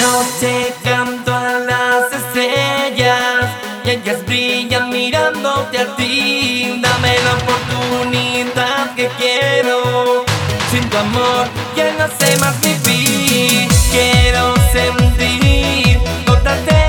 noche canto a las estrellas y ellas brillan mirándote a ti. Dame la oportunidad que quiero. Sin tu amor ya no sé más vivir. Quiero sentir, notarte.